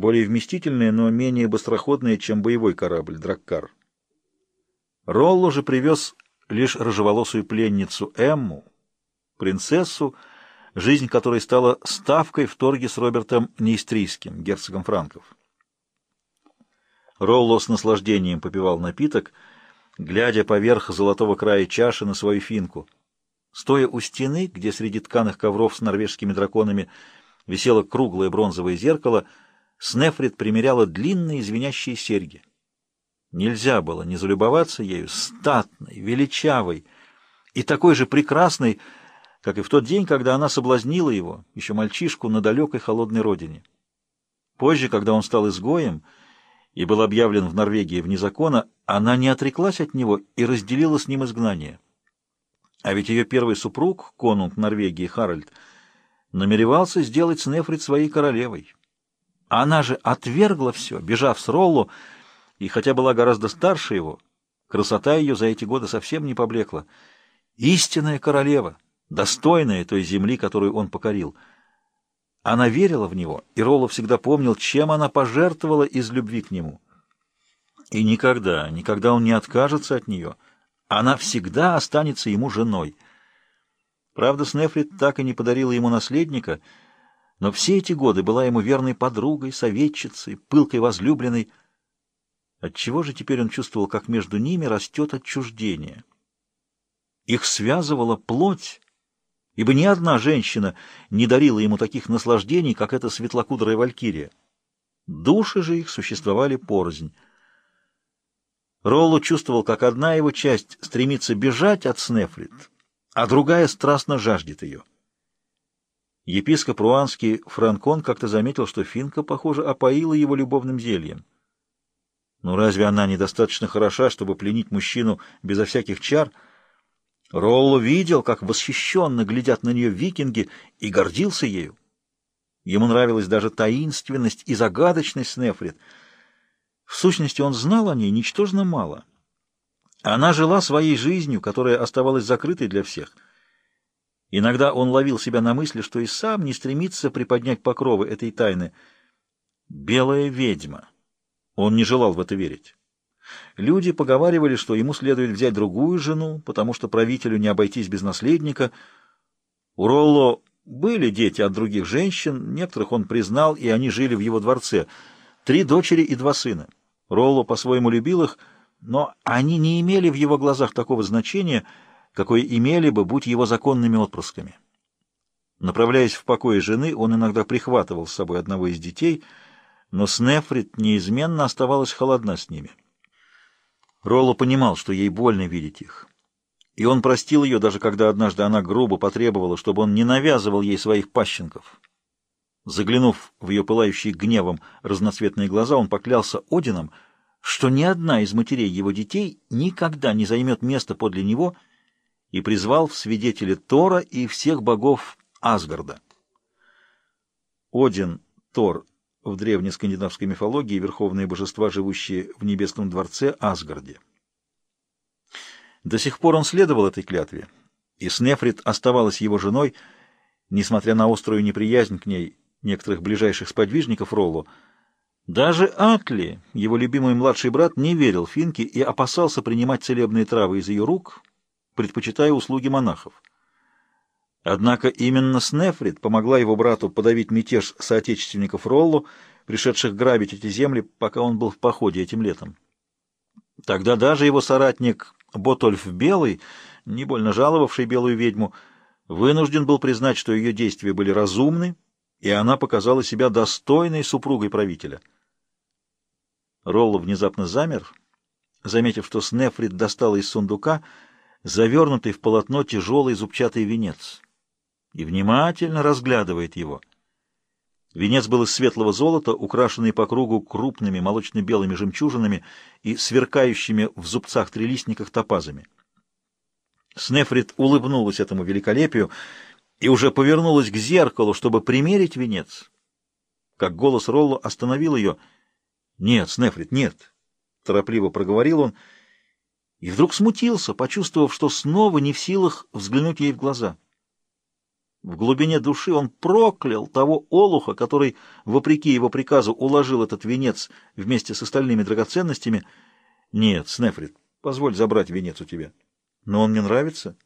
более вместительное, но менее быстроходное, чем боевой корабль «Драккар». Ролло же привез лишь рыжеволосую пленницу Эмму, принцессу, жизнь которой стала ставкой в торге с Робертом Неистрийским, герцогом Франков. Ролло с наслаждением попивал напиток, глядя поверх золотого края чаши на свою финку. Стоя у стены, где среди тканых ковров с норвежскими драконами висело круглое бронзовое зеркало, Снефрит примеряла длинные звенящие серьги. Нельзя было не залюбоваться ею, статной, величавой и такой же прекрасной, как и в тот день, когда она соблазнила его, еще мальчишку, на далекой холодной родине. Позже, когда он стал изгоем и был объявлен в Норвегии вне закона, она не отреклась от него и разделила с ним изгнание. А ведь ее первый супруг, конунг Норвегии Харальд, намеревался сделать Снефрит своей королевой. Она же отвергла все, бежав с Роллу, и хотя была гораздо старше его, красота ее за эти годы совсем не поблекла. Истинная королева, достойная той земли, которую он покорил. Она верила в него, и Ролло всегда помнил, чем она пожертвовала из любви к нему. И никогда, никогда он не откажется от нее. Она всегда останется ему женой. Правда, Снефрит так и не подарила ему наследника, но все эти годы была ему верной подругой, советчицей, пылкой возлюбленной, Отчего же теперь он чувствовал, как между ними растет отчуждение? Их связывала плоть, ибо ни одна женщина не дарила ему таких наслаждений, как эта светлокудрая валькирия. Души же их существовали порознь. Ролло чувствовал, как одна его часть стремится бежать от Снефрит, а другая страстно жаждет ее. Епископ Руанский Франкон как-то заметил, что Финка, похоже, опоила его любовным зельем. Но разве она недостаточно хороша, чтобы пленить мужчину безо всяких чар? Ролло видел, как восхищенно глядят на нее викинги, и гордился ею. Ему нравилась даже таинственность и загадочность Снефрит. В сущности, он знал о ней ничтожно мало. Она жила своей жизнью, которая оставалась закрытой для всех. Иногда он ловил себя на мысли, что и сам не стремится приподнять покровы этой тайны. «Белая ведьма». Он не желал в это верить. Люди поговаривали, что ему следует взять другую жену, потому что правителю не обойтись без наследника. У Ролло были дети от других женщин, некоторых он признал, и они жили в его дворце. Три дочери и два сына. Ролло по-своему любил их, но они не имели в его глазах такого значения, какое имели бы, будь его законными отпрысками. Направляясь в покое жены, он иногда прихватывал с собой одного из детей — но Снефрит неизменно оставалась холодна с ними. Ролло понимал, что ей больно видеть их. И он простил ее, даже когда однажды она грубо потребовала, чтобы он не навязывал ей своих пащенков. Заглянув в ее пылающие гневом разноцветные глаза, он поклялся Одином, что ни одна из матерей его детей никогда не займет место подле него, и призвал в свидетели Тора и всех богов Асгарда. Один, Тор, в древней скандинавской мифологии верховные божества, живущие в небесном дворце Асгарде. До сих пор он следовал этой клятве, и Снефрит оставалась его женой, несмотря на острую неприязнь к ней некоторых ближайших сподвижников Ролло. Даже Атли, его любимый младший брат, не верил Финке и опасался принимать целебные травы из ее рук, предпочитая услуги монахов. Однако именно Снефрит помогла его брату подавить мятеж соотечественников Роллу, пришедших грабить эти земли, пока он был в походе этим летом. Тогда даже его соратник Ботольф Белый, не больно жаловавший белую ведьму, вынужден был признать, что ее действия были разумны, и она показала себя достойной супругой правителя. Ролло внезапно замер, заметив, что Снефрит достала из сундука завернутый в полотно тяжелый зубчатый венец и внимательно разглядывает его. Венец был из светлого золота, украшенный по кругу крупными молочно-белыми жемчужинами и сверкающими в зубцах-трелистниках топазами. Снефрит улыбнулась этому великолепию и уже повернулась к зеркалу, чтобы примерить венец. Как голос Ролло остановил ее. «Нет, Снефрит, нет!» — торопливо проговорил он, и вдруг смутился, почувствовав, что снова не в силах взглянуть ей в глаза. В глубине души он проклял того олуха, который, вопреки его приказу, уложил этот венец вместе с остальными драгоценностями. Нет, Снефрит, позволь забрать венец у тебя. Но он мне нравится.